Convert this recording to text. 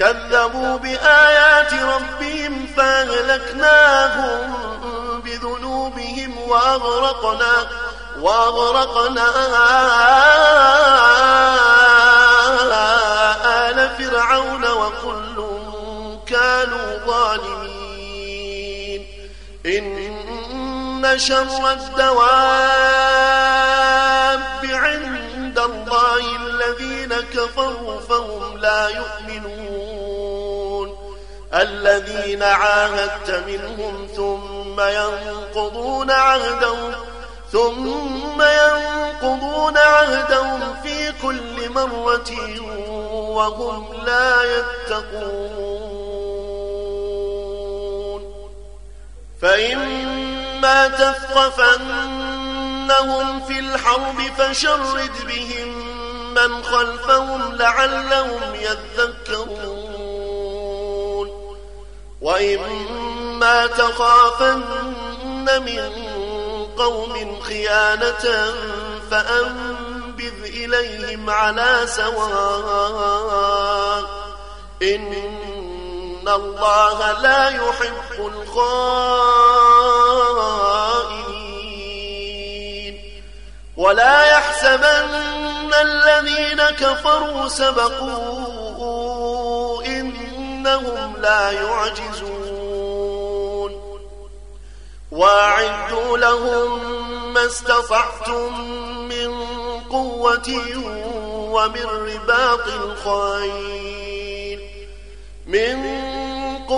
كذبوا بآيات ربهم فأهلكناهم بذنوبهم وأغرقنا وأغرقنا آل فرعون وكل كانوا ظالمين. إن شر الدواب عند الله الذين كفروا فهم لا يؤمنون. الذين عاهدت منهم ثم ينقضون عهدهم ثم ينقضون عهدهم في كل مرة وهم لا يتقون. فإما تثقفنهم في الحرب فشرد بهم من خلفهم لعلهم يذكرون. وإما تخافن من قوم خيانة فأنبذ إليهم على سواء. إن الله لا يحب الخائنين ولا يحسبن الذين كفروا سبقوا إنهم لا يعجزون. وأعدوا لهم ما استطعتم من قوة ومن رباط الخيل من